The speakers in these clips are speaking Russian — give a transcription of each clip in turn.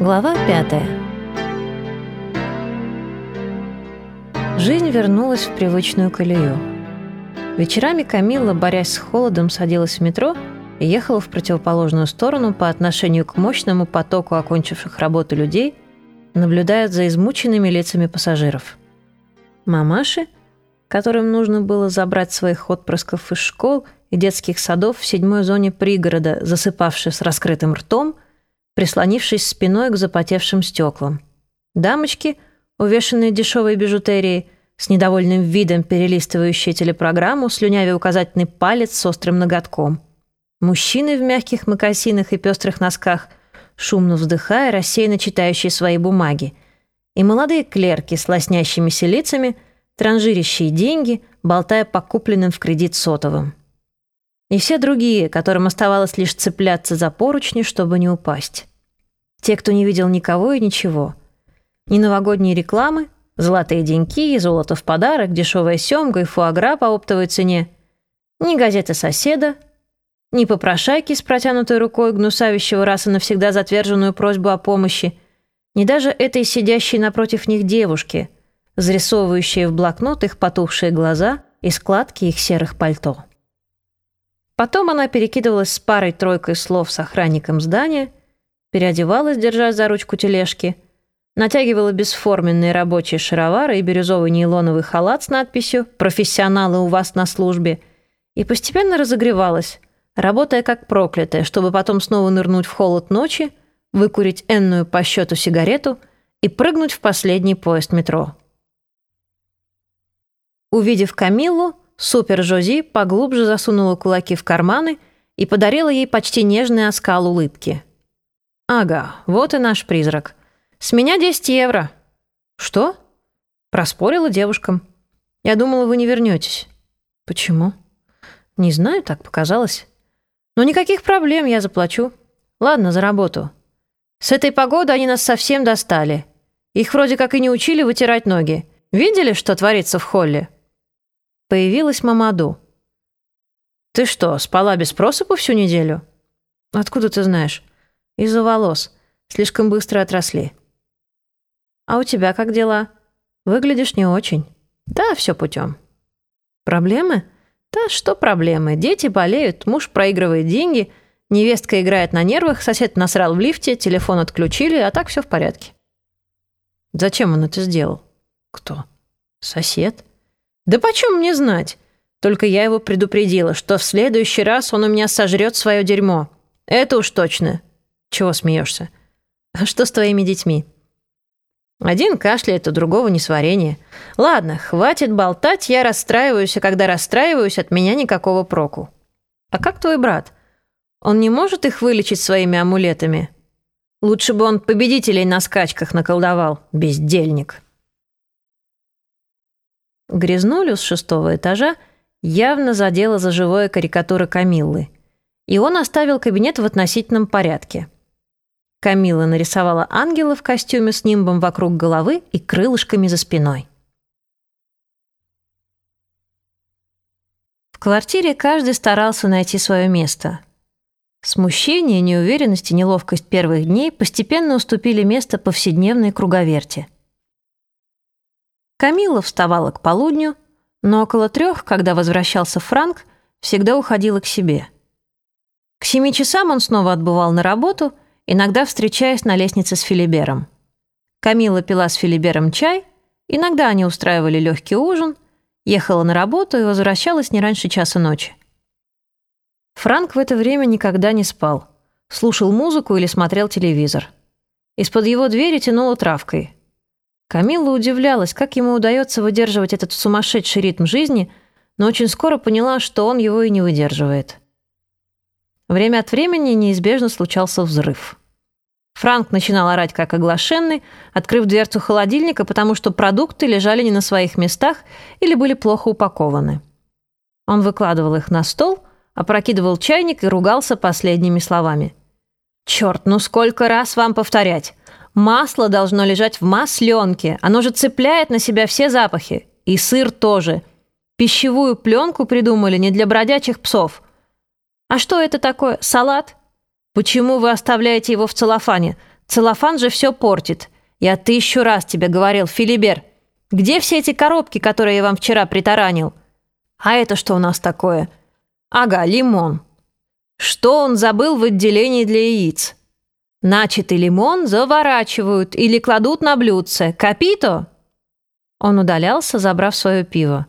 Глава пятая. Жизнь вернулась в привычную колею. Вечерами Камилла, борясь с холодом, садилась в метро и ехала в противоположную сторону по отношению к мощному потоку окончивших работу людей, наблюдая за измученными лицами пассажиров. Мамаши, которым нужно было забрать своих отпрысков из школ и детских садов в седьмой зоне пригорода, засыпавшие с раскрытым ртом – прислонившись спиной к запотевшим стеклам. Дамочки, увешанные дешевой бижутерией, с недовольным видом перелистывающие телепрограмму, слюнявя указательный палец с острым ноготком. Мужчины в мягких мокасинах и пестрых носках, шумно вздыхая, рассеянно читающие свои бумаги. И молодые клерки с лоснящимися лицами, транжирящие деньги, болтая по купленным в кредит сотовым и все другие, которым оставалось лишь цепляться за поручни, чтобы не упасть. Те, кто не видел никого и ничего. Ни новогодние рекламы, золотые деньки, золото в подарок, дешевая семга и фуагра по оптовой цене, ни газеты соседа, ни попрошайки с протянутой рукой, гнусавящего раз и навсегда затверженную просьбу о помощи, ни даже этой сидящей напротив них девушки, зарисовывающей в блокнот их потухшие глаза и складки их серых пальто. Потом она перекидывалась с парой-тройкой слов с охранником здания, переодевалась, держась за ручку тележки, натягивала бесформенные рабочие шаровары и бирюзовый нейлоновый халат с надписью «Профессионалы у вас на службе» и постепенно разогревалась, работая как проклятая, чтобы потом снова нырнуть в холод ночи, выкурить энную по счету сигарету и прыгнуть в последний поезд метро. Увидев Камиллу, Супер Жози поглубже засунула кулаки в карманы и подарила ей почти нежный оскал улыбки. «Ага, вот и наш призрак. С меня 10 евро». «Что?» Проспорила девушкам. «Я думала, вы не вернетесь». «Почему?» «Не знаю, так показалось». «Но никаких проблем, я заплачу. Ладно, за работу. С этой погоды они нас совсем достали. Их вроде как и не учили вытирать ноги. Видели, что творится в холле?» Появилась Мамаду. «Ты что, спала без просыпа всю неделю?» «Откуда ты знаешь?» «Из-за волос. Слишком быстро отросли». «А у тебя как дела?» «Выглядишь не очень». «Да, все путем». «Проблемы?» «Да, что проблемы? Дети болеют, муж проигрывает деньги, невестка играет на нервах, сосед насрал в лифте, телефон отключили, а так все в порядке». «Зачем он это сделал?» «Кто?» «Сосед». «Да почем мне знать?» Только я его предупредила, что в следующий раз он у меня сожрет свое дерьмо. Это уж точно. Чего смеешься? А что с твоими детьми? Один кашляет, у другого несварение. Ладно, хватит болтать, я расстраиваюсь, а когда расстраиваюсь, от меня никакого проку. А как твой брат? Он не может их вылечить своими амулетами? Лучше бы он победителей на скачках наколдовал, бездельник. Грязнулю с шестого этажа явно задела за живое карикатура Камиллы, и он оставил кабинет в относительном порядке. Камилла нарисовала ангела в костюме с нимбом вокруг головы и крылышками за спиной. В квартире каждый старался найти свое место. Смущение, неуверенность и неловкость первых дней постепенно уступили место повседневной круговерти – Камила вставала к полудню, но около трех, когда возвращался Франк, всегда уходила к себе. К семи часам он снова отбывал на работу, иногда встречаясь на лестнице с Филибером. Камила пила с Филибером чай, иногда они устраивали легкий ужин, ехала на работу и возвращалась не раньше часа ночи. Франк в это время никогда не спал, слушал музыку или смотрел телевизор. Из-под его двери тянуло травкой – Камилла удивлялась, как ему удается выдерживать этот сумасшедший ритм жизни, но очень скоро поняла, что он его и не выдерживает. Время от времени неизбежно случался взрыв. Франк начинал орать как оглашенный, открыв дверцу холодильника, потому что продукты лежали не на своих местах или были плохо упакованы. Он выкладывал их на стол, опрокидывал чайник и ругался последними словами. «Черт, ну сколько раз вам повторять? Масло должно лежать в масленке. Оно же цепляет на себя все запахи. И сыр тоже. Пищевую пленку придумали не для бродячих псов. А что это такое? Салат? Почему вы оставляете его в целлофане? Целлофан же все портит. Я тысячу раз тебе говорил, Филибер. Где все эти коробки, которые я вам вчера притаранил? А это что у нас такое? Ага, лимон. Что он забыл в отделении для яиц? Начатый лимон заворачивают или кладут на блюдце. Капито? Он удалялся, забрав свое пиво.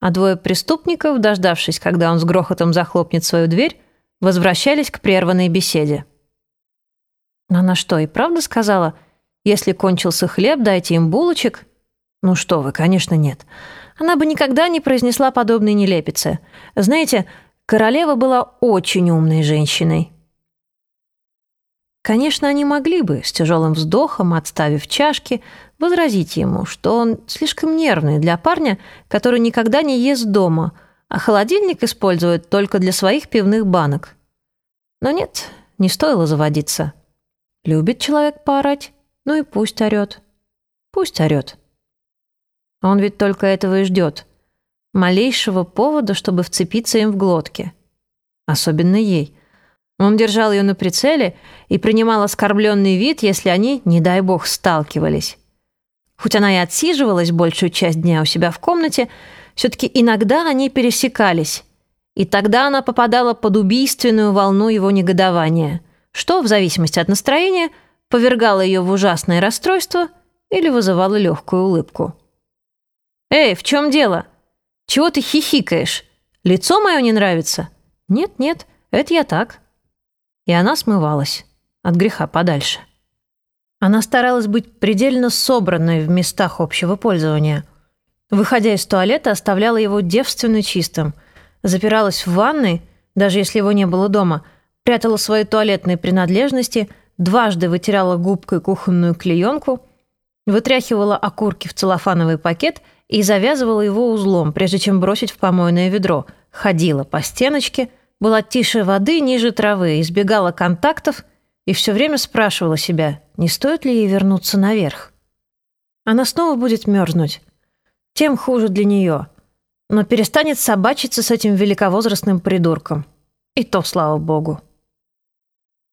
А двое преступников, дождавшись, когда он с грохотом захлопнет свою дверь, возвращались к прерванной беседе. Она что, и правда сказала, если кончился хлеб, дайте им булочек? Ну что вы, конечно, нет. Она бы никогда не произнесла подобной нелепицы. Знаете, королева была очень умной женщиной. Конечно, они могли бы, с тяжелым вздохом, отставив чашки, возразить ему, что он слишком нервный для парня, который никогда не ест дома, а холодильник использует только для своих пивных банок. Но нет, не стоило заводиться. Любит человек поорать, ну и пусть орёт. Пусть орёт. Он ведь только этого и ждет. Малейшего повода, чтобы вцепиться им в глотки. Особенно ей – он держал ее на прицеле и принимал оскорбленный вид, если они, не дай бог, сталкивались. Хоть она и отсиживалась большую часть дня у себя в комнате, все-таки иногда они пересекались. И тогда она попадала под убийственную волну его негодования, что, в зависимости от настроения, повергало ее в ужасное расстройство или вызывало легкую улыбку. «Эй, в чем дело? Чего ты хихикаешь? Лицо мое не нравится?» «Нет, нет, это я так» и она смывалась от греха подальше. Она старалась быть предельно собранной в местах общего пользования. Выходя из туалета, оставляла его девственно чистым, запиралась в ванной, даже если его не было дома, прятала свои туалетные принадлежности, дважды вытирала губкой кухонную клеенку, вытряхивала окурки в целлофановый пакет и завязывала его узлом, прежде чем бросить в помойное ведро, ходила по стеночке – была тише воды, ниже травы, избегала контактов и все время спрашивала себя, не стоит ли ей вернуться наверх. Она снова будет мерзнуть. Тем хуже для нее. Но перестанет собачиться с этим великовозрастным придурком. И то, слава богу.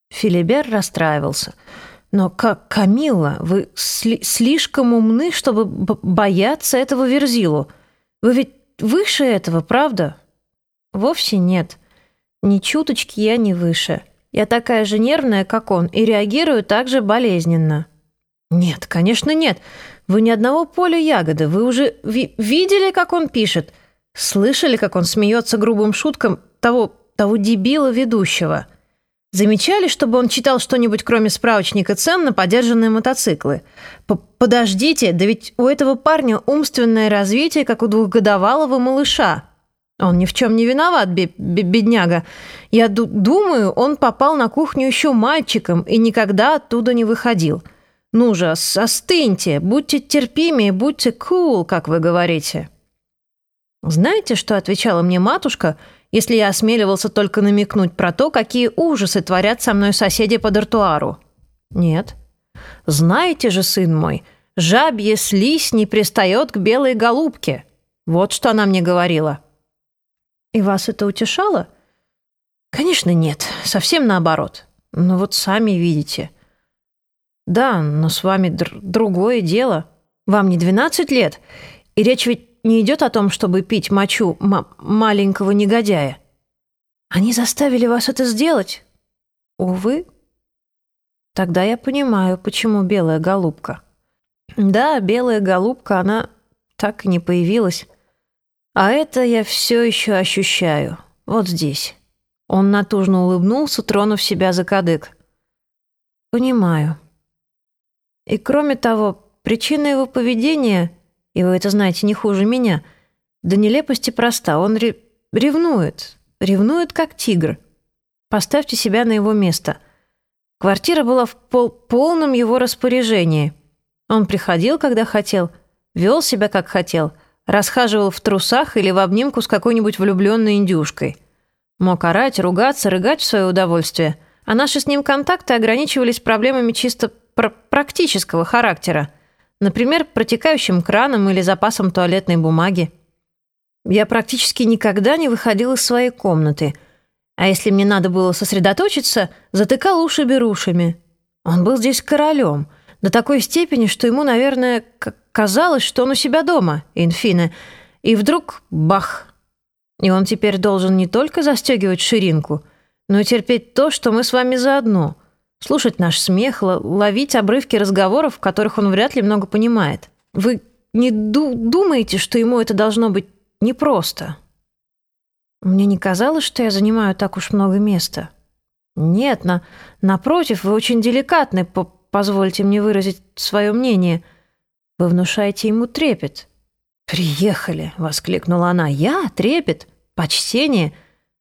Филибер расстраивался. «Но как Камилла, вы сли слишком умны, чтобы бояться этого Верзилу. Вы ведь выше этого, правда?» «Вовсе нет. Ни чуточки я не выше. Я такая же нервная, как он, и реагирую так же болезненно». «Нет, конечно, нет. Вы ни одного поля ягоды. Вы уже ви видели, как он пишет? Слышали, как он смеется грубым шуткам того, того дебила ведущего? Замечали, чтобы он читал что-нибудь, кроме справочника цен на подержанные мотоциклы? П Подождите, да ведь у этого парня умственное развитие, как у двухгодовалого малыша. Он ни в чем не виноват, бедняга. Я думаю, он попал на кухню еще мальчиком и никогда оттуда не выходил. Ну же, остыньте, будьте терпимее, будьте cool, как вы говорите. Знаете, что отвечала мне матушка, если я осмеливался только намекнуть про то, какие ужасы творят со мной соседи по дартуару? Нет. Знаете же, сын мой, жабье слизь не пристает к белой голубке. Вот что она мне говорила. — и вас это утешало? Конечно, нет. Совсем наоборот. Но вот сами видите. Да, но с вами др другое дело. Вам не 12 лет, и речь ведь не идет о том, чтобы пить мочу маленького негодяя. Они заставили вас это сделать? Увы. Тогда я понимаю, почему белая голубка. Да, белая голубка, она так и не появилась. А это я все еще ощущаю. Вот здесь. Он натужно улыбнулся, тронув себя за кадык. Понимаю. И кроме того, причина его поведения, и вы это знаете не хуже меня, до нелепости проста. Он ре ревнует. Ревнует, как тигр. Поставьте себя на его место. Квартира была в пол полном его распоряжении. Он приходил, когда хотел, вел себя, как хотел — Расхаживал в трусах или в обнимку с какой-нибудь влюбленной индюшкой. Мог орать, ругаться, рыгать в свое удовольствие. А наши с ним контакты ограничивались проблемами чисто пр практического характера. Например, протекающим краном или запасом туалетной бумаги. Я практически никогда не выходил из своей комнаты. А если мне надо было сосредоточиться, затыкал уши берушами. Он был здесь королем, до такой степени, что ему, наверное, казалось, что он у себя дома, инфине. И вдруг — бах! И он теперь должен не только застегивать ширинку, но и терпеть то, что мы с вами заодно, слушать наш смех, ловить обрывки разговоров, в которых он вряд ли много понимает. Вы не ду думаете, что ему это должно быть непросто?» Мне не казалось, что я занимаю так уж много места. Нет, на, напротив, вы очень деликатны, по позвольте мне выразить свое мнение. Вы внушаете ему трепет. «Приехали!» — воскликнула она. «Я? Трепет? Почтение?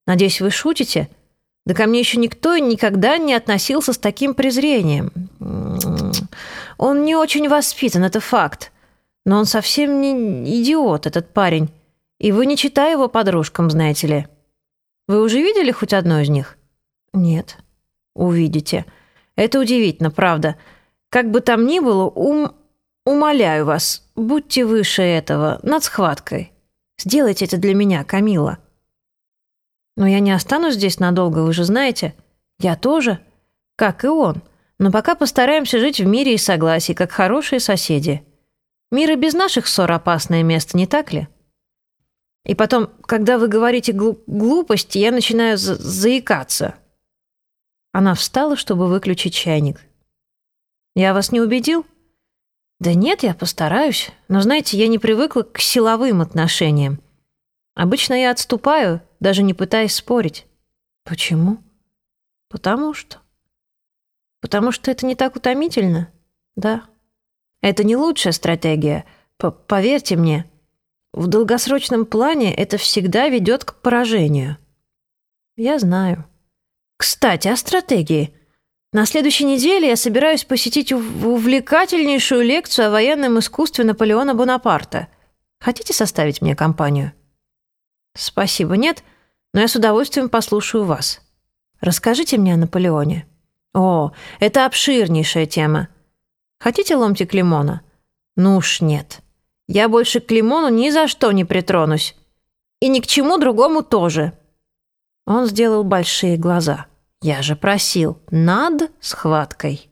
Надеюсь, вы шутите? Да ко мне еще никто никогда не относился с таким презрением. Он не очень воспитан, это факт. Но он совсем не идиот, этот парень. И вы не читай его подружкам, знаете ли. Вы уже видели хоть одну из них? Нет. Увидите. Это удивительно, правда. Как бы там ни было, ум... умоляю вас, будьте выше этого, над схваткой. Сделайте это для меня, Камила. Но я не останусь здесь надолго, вы же знаете. Я тоже, как и он. Но пока постараемся жить в мире и согласии, как хорошие соседи. Мир и без наших ссор опасное место, не так ли? И потом, когда вы говорите глуп глупости, я начинаю за заикаться. Она встала, чтобы выключить чайник. Я вас не убедил? Да нет, я постараюсь. Но знаете, я не привыкла к силовым отношениям. Обычно я отступаю, даже не пытаясь спорить. Почему? Потому что. Потому что это не так утомительно. Да. Это не лучшая стратегия. П Поверьте мне. В долгосрочном плане это всегда ведет к поражению. Я знаю. Кстати, о стратегии. На следующей неделе я собираюсь посетить увлекательнейшую лекцию о военном искусстве Наполеона Бонапарта. Хотите составить мне компанию? Спасибо, нет, но я с удовольствием послушаю вас. Расскажите мне о Наполеоне. О, это обширнейшая тема. Хотите ломтик лимона? Ну уж нет. Я больше к лимону ни за что не притронусь. И ни к чему другому тоже». Он сделал большие глаза. «Я же просил, над схваткой».